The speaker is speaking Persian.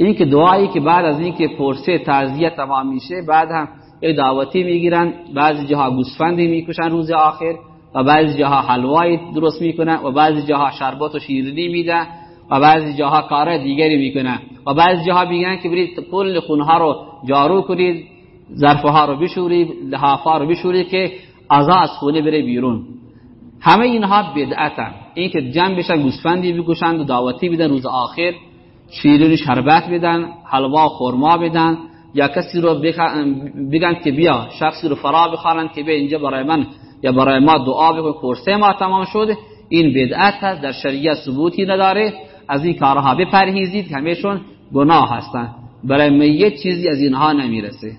این که دعایی که بعد از اینکه پرسه تعزیه تمام میشه بعد هم یک دعوتی می‌گیرن بعضی جاها گوسفندی می‌کشن روز آخر و بعضی جاها حلوایی درست می‌کنن و بعضی جاها شربت و شیرینی میدن و بعضی جاها کار دیگری می‌کنن. و بعضی جاها میگن که برید کل خونها رو جارو کنید ظرفها رو بشورید لحافا رو بشورید که ازا از خونه بره بیرون. همه اینها بدعتن. این که جمع بشن گوسفندی بکشند و دعوتی بدن روز آخر. شیرین شربت بدن حلوا خورما بدن. یا کسی رو بگن که بیا شخصی رو فرا بخوانن که بیا اینجا برای من یا برای ما دعا بکن. پرسه ما تمام شده. این بدعت هست در شریعت ثبوتی نداره. از این کارها بپرهیزید همهشون گناه هستن. برای میت چیزی از اینها نمی‌رسه.